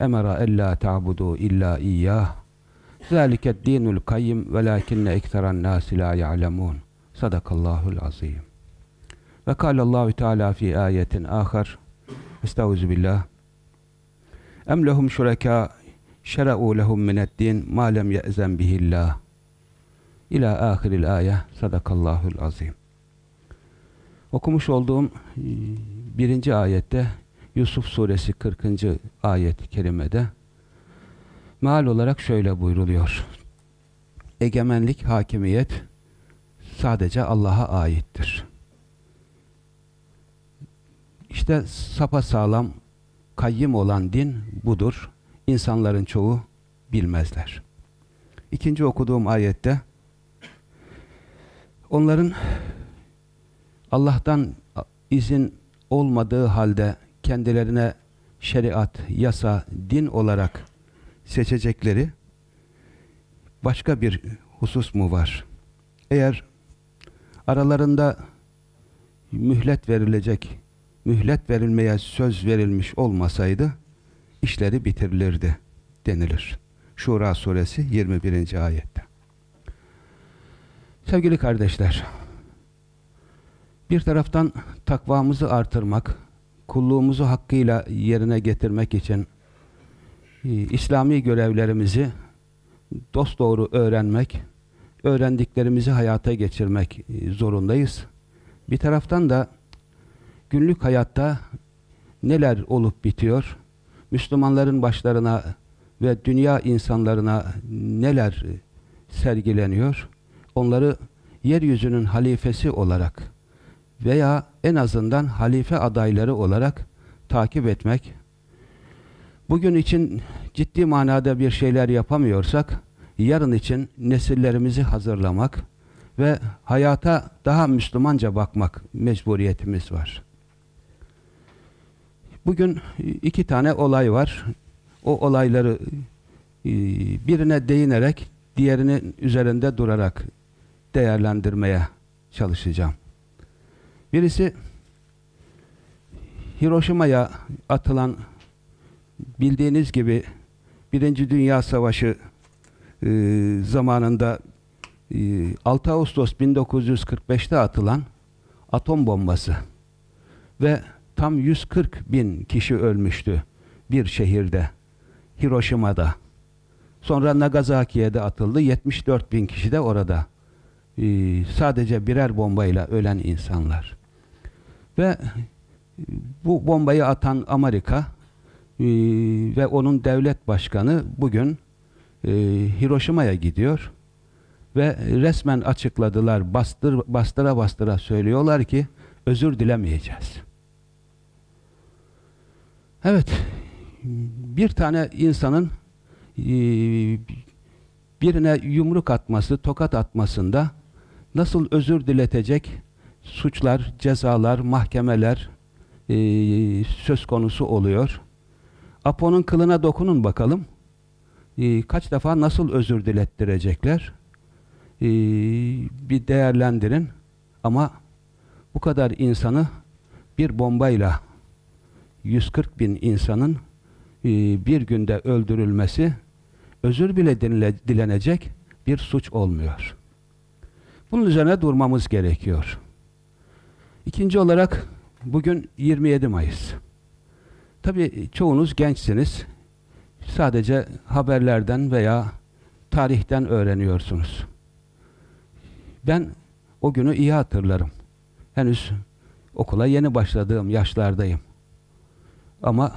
emara ella ta'budu illa iyyah. Zalike dinul kayyim velakinne ekseran nasi la ya'lemun. Sadakallahul azim. Ve kâlallahu teâlâ fi ayetin âkhar. Estağuzu billah. Em lehum şureka şer'u lehum mined-din ma lem ye'zen bihillah. İlâ âhiril âye. Sadakallahul azim. Okumuş olduğum birinci ayette Yusuf suresi 40. ayet-i kerimede meal olarak şöyle buyruluyor. Egemenlik, hakimiyet sadece Allah'a aittir. İşte sapa sağlam, kayyım olan din budur. İnsanların çoğu bilmezler. İkinci okuduğum ayette onların Allah'tan izin olmadığı halde kendilerine şeriat, yasa, din olarak seçecekleri başka bir husus mu var? Eğer aralarında mühlet verilecek, mühlet verilmeye söz verilmiş olmasaydı işleri bitirilirdi denilir. Şura suresi 21. ayette. Sevgili kardeşler, bir taraftan takvamızı artırmak, kulluğumuzu hakkıyla yerine getirmek için e, İslami görevlerimizi dosdoğru öğrenmek, öğrendiklerimizi hayata geçirmek e, zorundayız. Bir taraftan da günlük hayatta neler olup bitiyor, Müslümanların başlarına ve dünya insanlarına neler sergileniyor, onları yeryüzünün halifesi olarak veya en azından halife adayları olarak takip etmek, bugün için ciddi manada bir şeyler yapamıyorsak, yarın için nesillerimizi hazırlamak ve hayata daha Müslümanca bakmak mecburiyetimiz var. Bugün iki tane olay var. O olayları e, birine değinerek, diğerinin üzerinde durarak değerlendirmeye çalışacağım. Birisi Hiroşima'ya atılan bildiğiniz gibi Birinci Dünya Savaşı e, zamanında e, 6 Ağustos 1945'te atılan atom bombası ve tam 140 bin kişi ölmüştü bir şehirde Hiroşima'da. Sonra Nagasaki'ye de atıldı. 74 bin kişi de orada. Ee, sadece birer bombayla ölen insanlar. Ve bu bombayı atan Amerika e, ve onun devlet başkanı bugün e, Hiroşima'ya gidiyor ve resmen açıkladılar, bastır, bastıra bastıra söylüyorlar ki özür dilemeyeceğiz. Evet, bir tane insanın e, birine yumruk atması, tokat atmasında nasıl özür diletecek suçlar, cezalar, mahkemeler e, söz konusu oluyor. Apo'nun kılına dokunun bakalım. E, kaç defa nasıl özür dilettirecekler? E, bir değerlendirin. Ama bu kadar insanı bir bombayla 140 bin insanın e, bir günde öldürülmesi özür bile dinle, dilenecek bir suç olmuyor. Bunun üzerine durmamız gerekiyor. İkinci olarak bugün 27 Mayıs. Tabii çoğunuz gençsiniz. sadece haberlerden veya tarihten öğreniyorsunuz. Ben o günü iyi hatırlarım. Henüz okula yeni başladığım yaşlardayım. Ama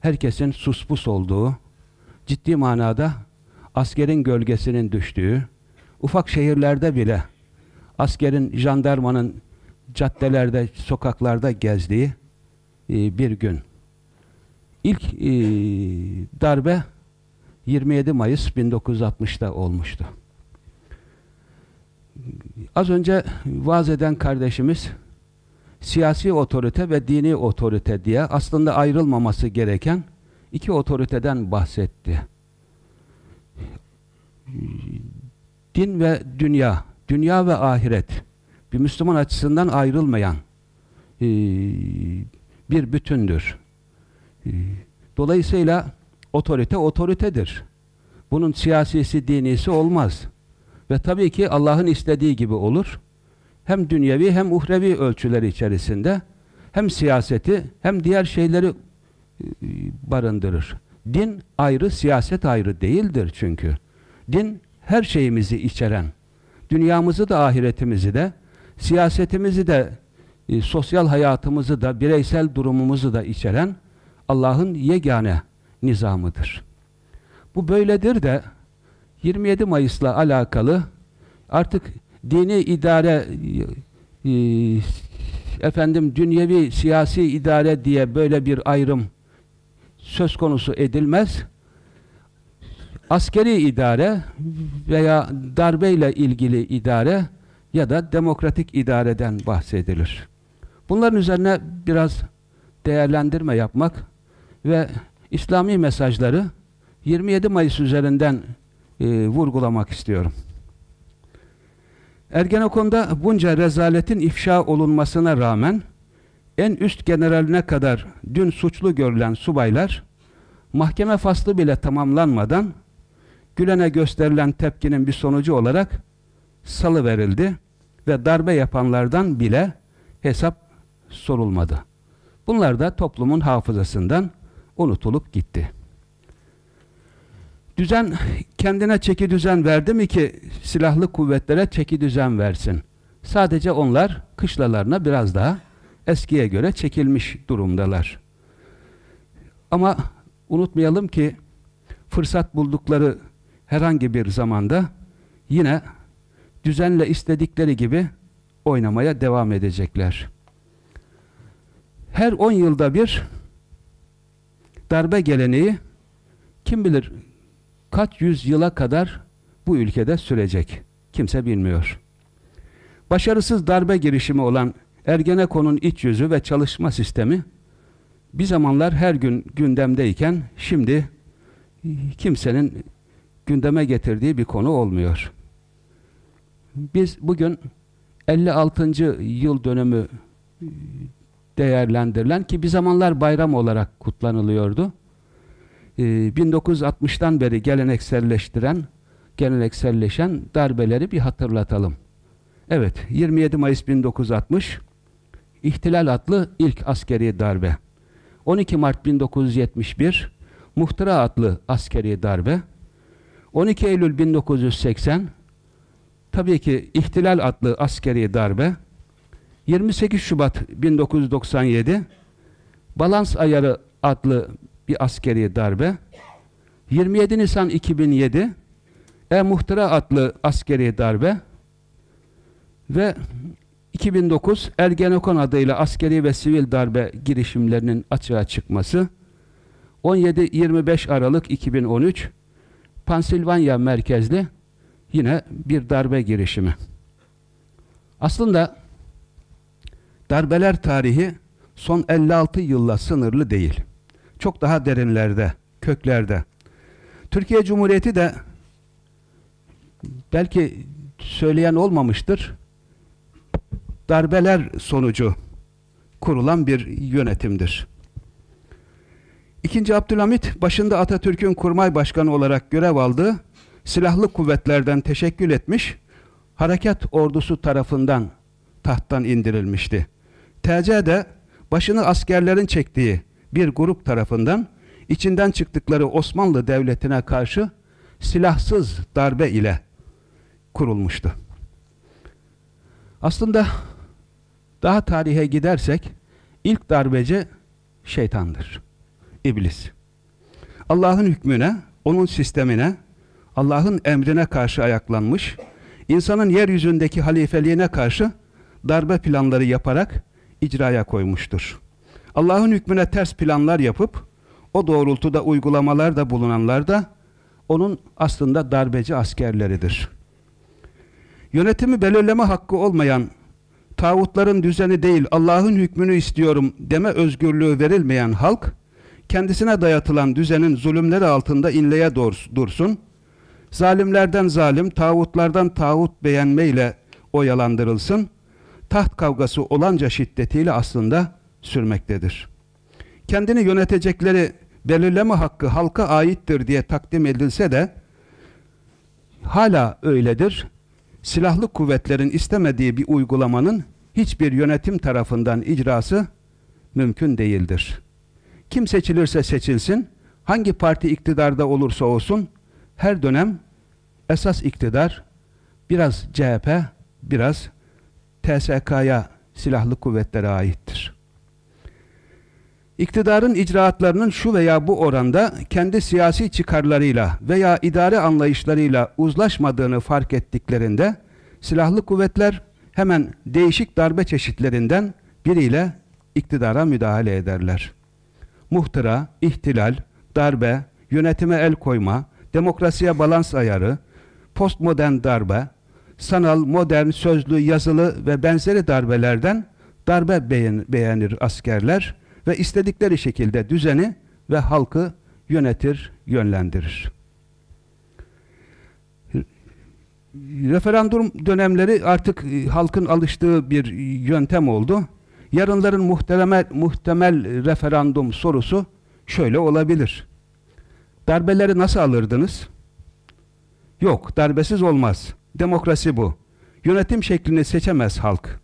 herkesin suspus olduğu, ciddi manada askerin gölgesinin düştüğü, ufak şehirlerde bile askerin, jandarmanın caddelerde, sokaklarda gezdiği e, bir gün. İlk e, darbe 27 Mayıs 1960'da olmuştu. Az önce vaaz eden kardeşimiz siyasi otorite ve dini otorite diye aslında ayrılmaması gereken iki otoriteden bahsetti. Din ve dünya, dünya ve ahiret bir Müslüman açısından ayrılmayan e, bir bütündür. E, dolayısıyla otorite otoritedir. Bunun siyasisi, dinisi olmaz. Ve tabii ki Allah'ın istediği gibi olur. Hem dünyevi hem uhrevi ölçüler içerisinde hem siyaseti hem diğer şeyleri e, barındırır. Din ayrı, siyaset ayrı değildir çünkü. Din her şeyimizi içeren, dünyamızı da ahiretimizi de, siyasetimizi de, e, sosyal hayatımızı da, bireysel durumumuzu da içeren Allah'ın yegane nizamıdır. Bu böyledir de 27 Mayıs'la alakalı artık dini idare e, efendim dünyevi siyasi idare diye böyle bir ayrım söz konusu edilmez. Askeri idare veya darbeyle ilgili idare ya da demokratik idareden bahsedilir. Bunların üzerine biraz değerlendirme yapmak ve İslami mesajları 27 Mayıs üzerinden e, vurgulamak istiyorum. Ergenekon'da bunca rezaletin ifşa olunmasına rağmen en üst generaline kadar dün suçlu görülen subaylar mahkeme faslı bile tamamlanmadan Gülen'e gösterilen tepkinin bir sonucu olarak salı verildi ve darbe yapanlardan bile hesap sorulmadı. Bunlar da toplumun hafızasından unutulup gitti. Düzen kendine çeki düzen verdi mi ki silahlı kuvvetlere çeki düzen versin. Sadece onlar kışlalarına biraz daha eskiye göre çekilmiş durumdalar. Ama unutmayalım ki fırsat buldukları herhangi bir zamanda yine düzenle istedikleri gibi oynamaya devam edecekler. Her on yılda bir darbe geleneği kim bilir kaç yüz yıla kadar bu ülkede sürecek. Kimse bilmiyor. Başarısız darbe girişimi olan Ergenekon'un iç yüzü ve çalışma sistemi bir zamanlar her gün gündemdeyken şimdi kimsenin gündeme getirdiği bir konu olmuyor. Biz bugün 56. yıl dönümü değerlendirilen ki bir zamanlar bayram olarak kutlanılıyordu. 1960'tan ee, beri gelenekselleştiren, gelenekselleşen darbeleri bir hatırlatalım. Evet, 27 Mayıs 1960 İhtilal adlı ilk askeri darbe. 12 Mart 1971 Muhtıra adlı askeri darbe. 12 Eylül 1980 tabii ki İhtilal adlı askeri darbe. 28 Şubat 1997 Balans Ayarı adlı bir askeri darbe. 27 Nisan 2007 E-Muhtıra adlı askeri darbe ve 2009 Ergenekon adıyla askeri ve sivil darbe girişimlerinin açığa çıkması 17-25 Aralık 2013 Pansilvanya merkezli yine bir darbe girişimi. Aslında darbeler tarihi son 56 yılla sınırlı değil çok daha derinlerde, köklerde. Türkiye Cumhuriyeti de belki söyleyen olmamıştır. Darbeler sonucu kurulan bir yönetimdir. İkinci Abdülhamit başında Atatürk'ün kurmay başkanı olarak görev aldığı silahlı kuvvetlerden teşekkül etmiş, harekat ordusu tarafından tahttan indirilmişti. TC de başını askerlerin çektiği bir grup tarafından içinden çıktıkları Osmanlı Devleti'ne karşı silahsız darbe ile kurulmuştu. Aslında daha tarihe gidersek ilk darbeci şeytandır. İblis. Allah'ın hükmüne, onun sistemine, Allah'ın emrine karşı ayaklanmış, insanın yeryüzündeki halifeliğine karşı darbe planları yaparak icraya koymuştur. Allah'ın hükmüne ters planlar yapıp o doğrultuda uygulamalar da bulunanlar da onun aslında darbeci askerleridir. Yönetimi belirleme hakkı olmayan, tağutların düzeni değil Allah'ın hükmünü istiyorum deme özgürlüğü verilmeyen halk, kendisine dayatılan düzenin zulümleri altında inleye dursun, zalimlerden zalim, tağutlardan tağut beğenmeyle oyalandırılsın, taht kavgası olanca şiddetiyle aslında sürmektedir. Kendini yönetecekleri belirleme hakkı halka aittir diye takdim edilse de hala öyledir. Silahlı kuvvetlerin istemediği bir uygulamanın hiçbir yönetim tarafından icrası mümkün değildir. Kim seçilirse seçilsin, hangi parti iktidarda olursa olsun, her dönem esas iktidar biraz CHP, biraz TSK'ya, silahlı kuvvetlere aittir. İktidarın icraatlarının şu veya bu oranda kendi siyasi çıkarlarıyla veya idare anlayışlarıyla uzlaşmadığını fark ettiklerinde silahlı kuvvetler hemen değişik darbe çeşitlerinden biriyle iktidara müdahale ederler. Muhtıra, ihtilal, darbe, yönetime el koyma, demokrasiye balans ayarı, postmodern darbe, sanal, modern, sözlü, yazılı ve benzeri darbelerden darbe beğen beğenir askerler ve istedikleri şekilde düzeni ve halkı yönetir, yönlendirir. Referandum dönemleri artık e, halkın alıştığı bir yöntem oldu. Yarınların muhtemel, muhtemel referandum sorusu şöyle olabilir. Darbeleri nasıl alırdınız? Yok, darbesiz olmaz. Demokrasi bu. Yönetim şeklini seçemez halk.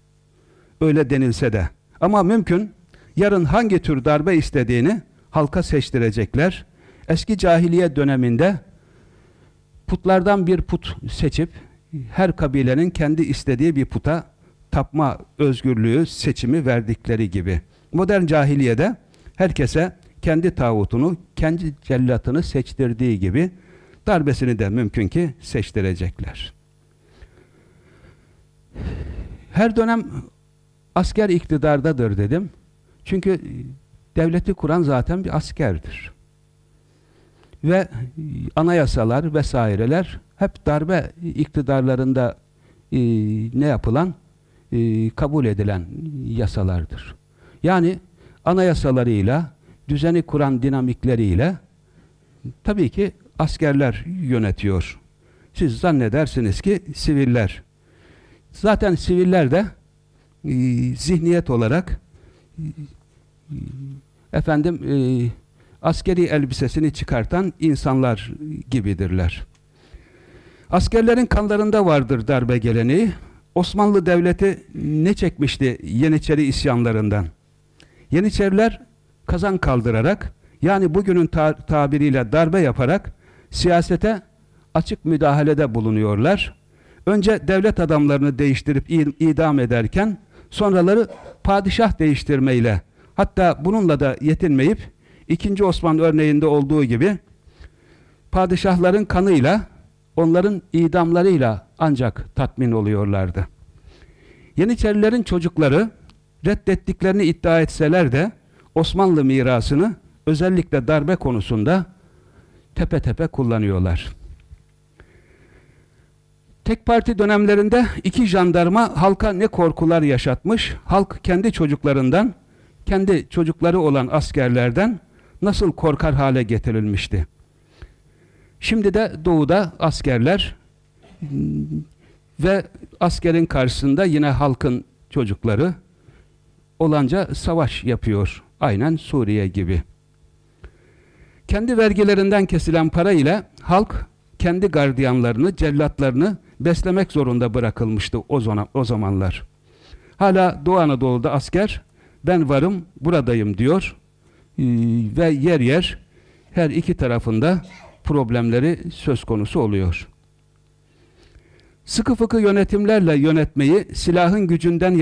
Öyle denilse de. Ama mümkün yarın hangi tür darbe istediğini halka seçtirecekler. Eski cahiliye döneminde putlardan bir put seçip her kabilenin kendi istediği bir puta tapma özgürlüğü, seçimi verdikleri gibi. Modern cahiliyede herkese kendi tağutunu, kendi cellatını seçtirdiği gibi darbesini de mümkün ki seçtirecekler. Her dönem asker iktidardadır dedim. Çünkü devleti kuran zaten bir askerdir. Ve anayasalar vesaireler hep darbe iktidarlarında e, ne yapılan? E, kabul edilen yasalardır. Yani anayasalarıyla, düzeni kuran dinamikleriyle tabii ki askerler yönetiyor. Siz zannedersiniz ki siviller. Zaten siviller de e, zihniyet olarak e, efendim e, askeri elbisesini çıkartan insanlar gibidirler. Askerlerin kanlarında vardır darbe geleneği. Osmanlı Devleti ne çekmişti Yeniçeri isyanlarından? Yeniçeriler kazan kaldırarak yani bugünün ta tabiriyle darbe yaparak siyasete açık müdahalede bulunuyorlar. Önce devlet adamlarını değiştirip idam ederken sonraları padişah değiştirmeyle hatta bununla da yetinmeyip 2. Osman örneğinde olduğu gibi padişahların kanıyla onların idamlarıyla ancak tatmin oluyorlardı. Yeniçerilerin çocukları reddettiklerini iddia etseler de Osmanlı mirasını özellikle darbe konusunda tepe tepe kullanıyorlar. Tek parti dönemlerinde iki jandarma halka ne korkular yaşatmış, halk kendi çocuklarından, kendi çocukları olan askerlerden nasıl korkar hale getirilmişti. Şimdi de doğuda askerler ve askerin karşısında yine halkın çocukları olanca savaş yapıyor. Aynen Suriye gibi. Kendi vergilerinden kesilen para ile halk kendi gardiyanlarını, cellatlarını beslemek zorunda bırakılmıştı o, zaman, o zamanlar. Hala Doğu Anadolu'da asker ben varım, buradayım diyor ee, ve yer yer her iki tarafında problemleri söz konusu oluyor. Sıkı fıkı yönetimlerle yönetmeyi, silahın gücünden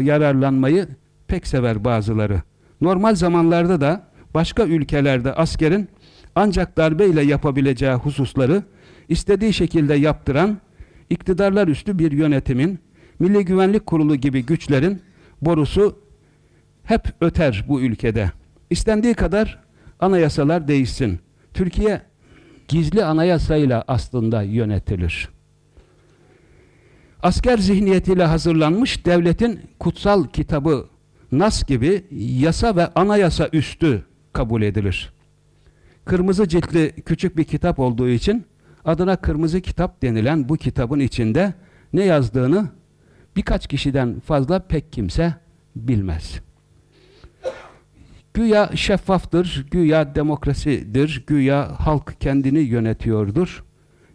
yararlanmayı pek sever bazıları. Normal zamanlarda da başka ülkelerde askerin ancak darbeyle yapabileceği hususları istediği şekilde yaptıran iktidarlar üstü bir yönetimin, Milli Güvenlik Kurulu gibi güçlerin borusu hep öter bu ülkede. İstendiği kadar anayasalar değişsin. Türkiye gizli anayasayla aslında yönetilir. Asker zihniyetiyle hazırlanmış devletin kutsal kitabı Nas gibi yasa ve anayasa üstü kabul edilir. Kırmızı ciltli küçük bir kitap olduğu için adına kırmızı kitap denilen bu kitabın içinde ne yazdığını birkaç kişiden fazla pek kimse bilmez. Güya şeffaftır, güya demokrasidir, güya halk kendini yönetiyordur.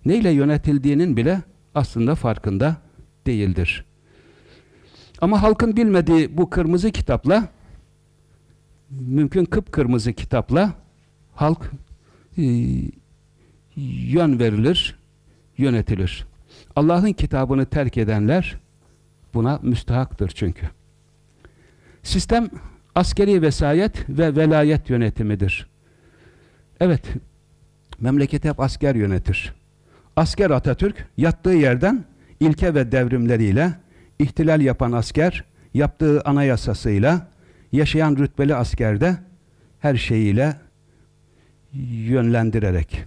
Neyle yönetildiğinin bile aslında farkında değildir. Ama halkın bilmediği bu kırmızı kitapla mümkün kıpkırmızı kitapla halk e, yön verilir, yönetilir. Allah'ın kitabını terk edenler buna müstahaktır çünkü. Sistem askeri vesayet ve velayet yönetimidir. Evet, memleketi hep asker yönetir. Asker Atatürk yattığı yerden ilke ve devrimleriyle ihtilal yapan asker yaptığı anayasasıyla yaşayan rütbeli askerde her şeyiyle yönlendirerek.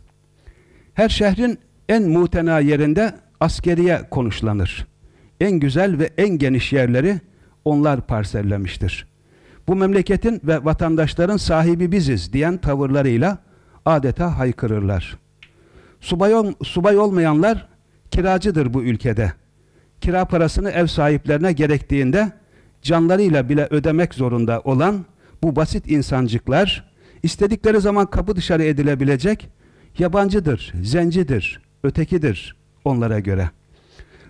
Her şehrin en mutena yerinde askeriye konuşlanır. En güzel ve en geniş yerleri onlar parsellemiştir. Bu memleketin ve vatandaşların sahibi biziz diyen tavırlarıyla adeta haykırırlar. Subay, ol, subay olmayanlar kiracıdır bu ülkede. Kira parasını ev sahiplerine gerektiğinde canlarıyla bile ödemek zorunda olan bu basit insancıklar istedikleri zaman kapı dışarı edilebilecek yabancıdır, zencidir, ötekidir onlara göre.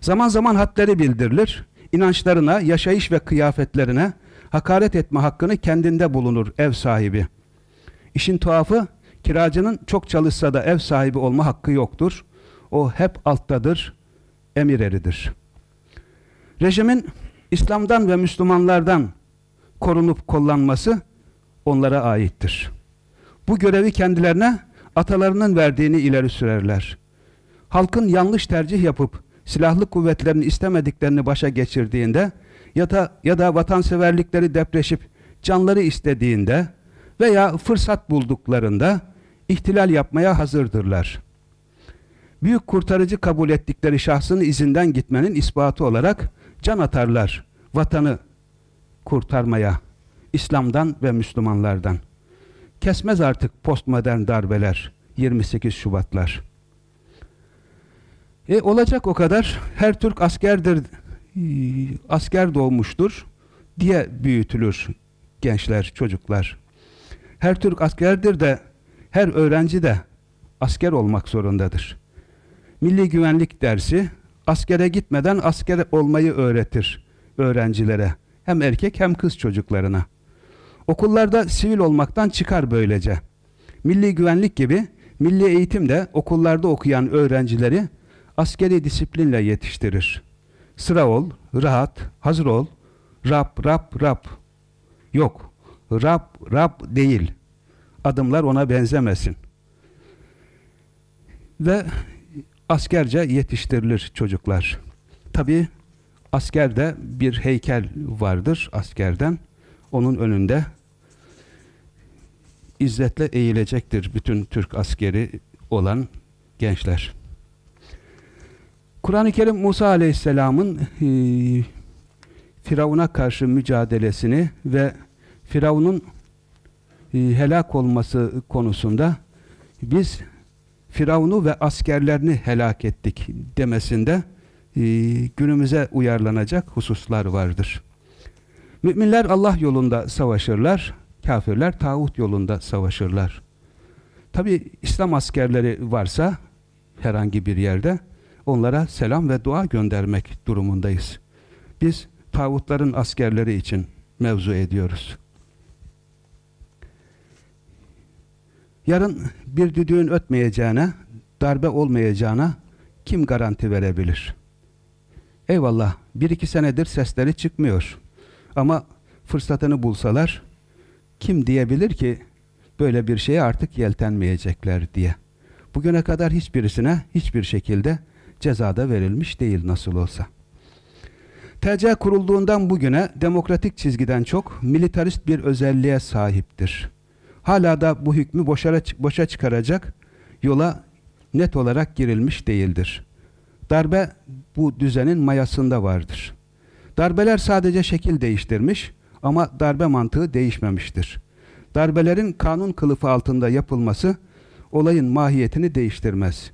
Zaman zaman hatları bildirilir, inançlarına, yaşayış ve kıyafetlerine hakaret etme hakkını kendinde bulunur ev sahibi. İşin tuhafı, kiracının çok çalışsa da ev sahibi olma hakkı yoktur. O hep alttadır, emir eridir. Rejimin İslam'dan ve Müslümanlardan korunup kullanması onlara aittir. Bu görevi kendilerine atalarının verdiğini ileri sürerler. Halkın yanlış tercih yapıp silahlı kuvvetlerini istemediklerini başa geçirdiğinde ya da ya da vatanseverlikleri depreşip canları istediğinde veya fırsat bulduklarında ihtilal yapmaya hazırdırlar. Büyük kurtarıcı kabul ettikleri şahsın izinden gitmenin ispatı olarak can atarlar vatanı kurtarmaya İslam'dan ve Müslümanlardan. Kesmez artık postmodern darbeler, 28 Şubatlar. E olacak o kadar. Her Türk askerdir, e, asker doğmuştur diye büyütülür gençler, çocuklar. Her Türk askerdir de her öğrenci de asker olmak zorundadır. Milli güvenlik dersi askere gitmeden asker olmayı öğretir öğrencilere. Hem erkek hem kız çocuklarına. Okullarda sivil olmaktan çıkar böylece. Milli güvenlik gibi milli eğitim de okullarda okuyan öğrencileri askeri disiplinle yetiştirir. Sıra ol, rahat, hazır ol, Rab, Rab, Rab. Yok, Rab, Rab değil. Adımlar ona benzemesin. Ve askerce yetiştirilir çocuklar. Tabi askerde bir heykel vardır askerden. Onun önünde izzetle eğilecektir bütün Türk askeri olan gençler. Kur'an-ı Kerim Musa Aleyhisselam'ın e, Firavun'a karşı mücadelesini ve Firavun'un e, helak olması konusunda biz Firavun'u ve askerlerini helak ettik demesinde e, günümüze uyarlanacak hususlar vardır. Müminler Allah yolunda savaşırlar, kafirler tağut yolunda savaşırlar. Tabi İslam askerleri varsa herhangi bir yerde onlara selam ve dua göndermek durumundayız. Biz tağutların askerleri için mevzu ediyoruz. Yarın bir düdüğün ötmeyeceğine, darbe olmayacağına kim garanti verebilir? Eyvallah, bir iki senedir sesleri çıkmıyor. Ama fırsatını bulsalar, kim diyebilir ki böyle bir şeye artık yeltenmeyecekler diye. Bugüne kadar hiçbirisine hiçbir şekilde cezada verilmiş değil nasıl olsa. TC kurulduğundan bugüne demokratik çizgiden çok militarist bir özelliğe sahiptir. Hala da bu hükmü boşa, boşa çıkaracak yola net olarak girilmiş değildir. Darbe bu düzenin mayasında vardır. Darbeler sadece şekil değiştirmiş ama darbe mantığı değişmemiştir. Darbelerin kanun kılıfı altında yapılması olayın mahiyetini değiştirmez.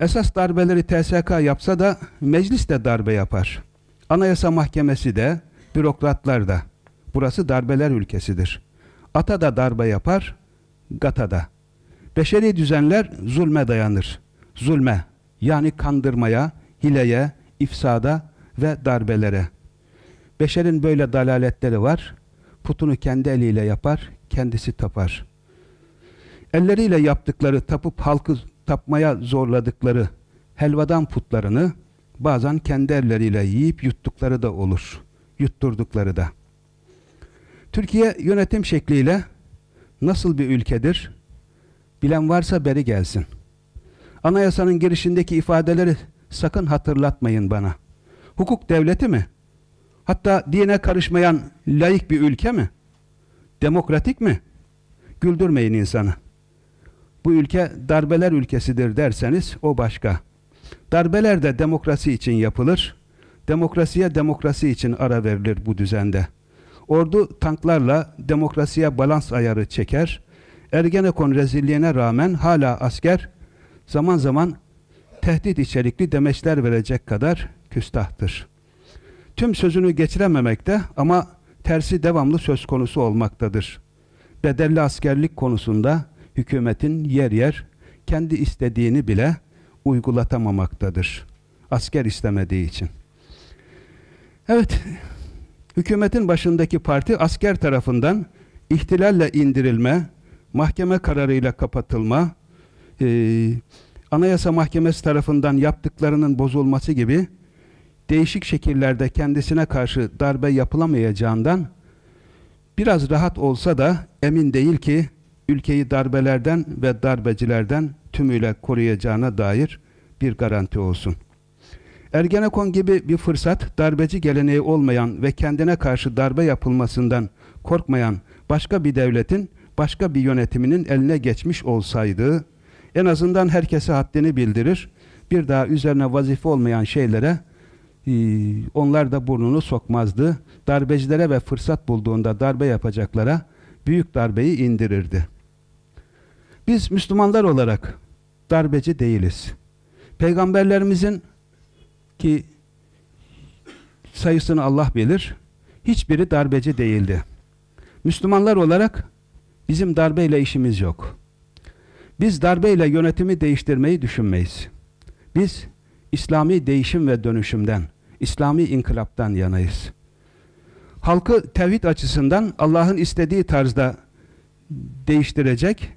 Esas darbeleri TSK yapsa da meclis de darbe yapar. Anayasa Mahkemesi de, bürokratlar da. Burası darbeler ülkesidir. Ata da darbe yapar, gata da. Beşeri düzenler zulme dayanır. Zulme, yani kandırmaya, hileye, ifsada ve darbelere. Beşerin böyle dalaletleri var. Putunu kendi eliyle yapar, kendisi tapar. Elleriyle yaptıkları, tapıp halkı tapmaya zorladıkları helvadan putlarını bazen kendi elleriyle yiyip yuttukları da olur. Yutturdukları da. Türkiye yönetim şekliyle nasıl bir ülkedir? Bilen varsa beri gelsin. Anayasanın girişindeki ifadeleri sakın hatırlatmayın bana. Hukuk devleti mi? Hatta dine karışmayan layık bir ülke mi? Demokratik mi? Güldürmeyin insanı. Bu ülke darbeler ülkesidir derseniz o başka. Darbeler de demokrasi için yapılır. Demokrasiye demokrasi için ara verilir bu düzende. Ordu tanklarla demokrasiye balans ayarı çeker. Ergenekon rezilliğine rağmen hala asker zaman zaman tehdit içerikli demeçler verecek kadar küstahtır. Tüm sözünü geçirememekte ama tersi devamlı söz konusu olmaktadır. Bedelli askerlik konusunda hükümetin yer yer kendi istediğini bile uygulatamamamaktadır. Asker istemediği için. Evet, hükümetin başındaki parti asker tarafından ihtilalle indirilme, mahkeme kararıyla kapatılma, e, Anayasa Mahkemesi tarafından yaptıklarının bozulması gibi değişik şekillerde kendisine karşı darbe yapılamayacağından biraz rahat olsa da emin değil ki ülkeyi darbelerden ve darbecilerden tümüyle koruyacağına dair bir garanti olsun. Ergenekon gibi bir fırsat darbeci geleneği olmayan ve kendine karşı darbe yapılmasından korkmayan başka bir devletin, başka bir yönetiminin eline geçmiş olsaydı en azından herkese haddini bildirir. Bir daha üzerine vazife olmayan şeylere e, onlar da burnunu sokmazdı. Darbecilere ve fırsat bulduğunda darbe yapacaklara büyük darbeyi indirirdi. Biz Müslümanlar olarak darbeci değiliz. Peygamberlerimizin ki sayısını Allah bilir, hiçbiri darbeci değildi. Müslümanlar olarak bizim darbeyle işimiz yok. Biz darbeyle yönetimi değiştirmeyi düşünmeyiz. Biz İslami değişim ve dönüşümden, İslami inkılaptan yanayız. Halkı tevhid açısından Allah'ın istediği tarzda değiştirecek,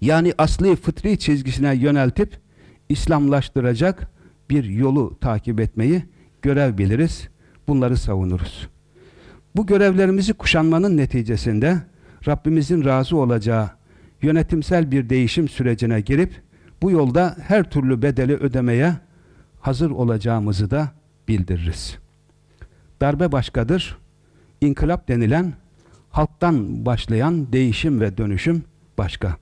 yani asli fıtri çizgisine yöneltip İslamlaştıracak bir yolu takip etmeyi görev biliriz. Bunları savunuruz. Bu görevlerimizi kuşanmanın neticesinde Rabbimizin razı olacağı yönetimsel bir değişim sürecine girip bu yolda her türlü bedeli ödemeye hazır olacağımızı da bildiririz. Darbe başkadır. İnkılap denilen halktan başlayan değişim ve dönüşüm başka.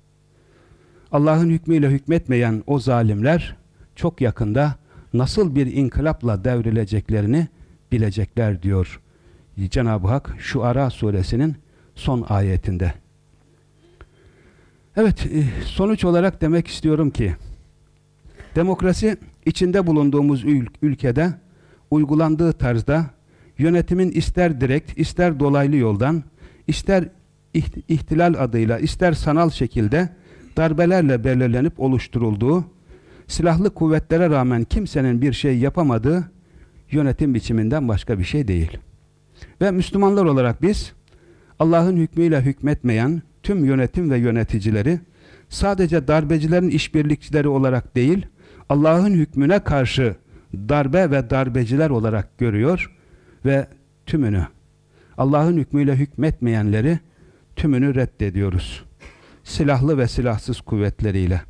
Allah'ın hükmüyle hükmetmeyen o zalimler çok yakında nasıl bir inkılapla devrileceklerini bilecekler diyor Cenab-ı Hak şu Ara suresinin son ayetinde. Evet, e, sonuç olarak demek istiyorum ki demokrasi içinde bulunduğumuz ül ülkede uygulandığı tarzda yönetimin ister direkt, ister dolaylı yoldan, ister ihtilal adıyla, ister sanal şekilde darbelerle belirlenip oluşturulduğu, silahlı kuvvetlere rağmen kimsenin bir şey yapamadığı yönetim biçiminden başka bir şey değil. Ve Müslümanlar olarak biz Allah'ın hükmüyle hükmetmeyen, tüm yönetim ve yöneticileri sadece darbecilerin işbirlikçileri olarak değil, Allah'ın hükmüne karşı darbe ve darbeciler olarak görüyor ve tümünü, Allah'ın hükmüyle hükmetmeyenleri tümünü reddediyoruz. Silahlı ve silahsız kuvvetleriyle.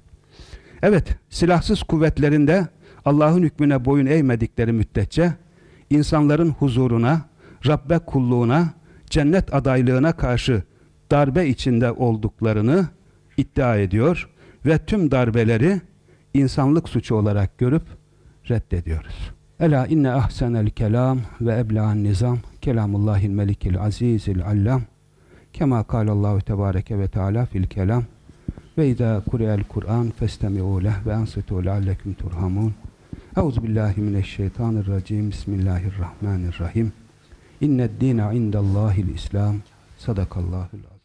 Evet, silahsız kuvvetlerinde Allah'ın hükmüne boyun eğmedikleri müddetçe insanların huzuruna, Rabbe kulluğuna, cennet adaylığına karşı darbe içinde olduklarını iddia ediyor ve tüm darbeleri insanlık suçu olarak görüp reddediyoruz. Ela inne ahsenel kelam ve ebla'n nizam kelamullahil melikil azizil allam kema kâlallahu tebâreke ve teâlâ fil kelam ve izâ kureyel Kur'an festemi'û leh ve ansitû leallekum turhamun Euzubillahimineşşeytanirracim Bismillahirrahmanirrahim İnned dîne indallâhil İslam Sadakallahul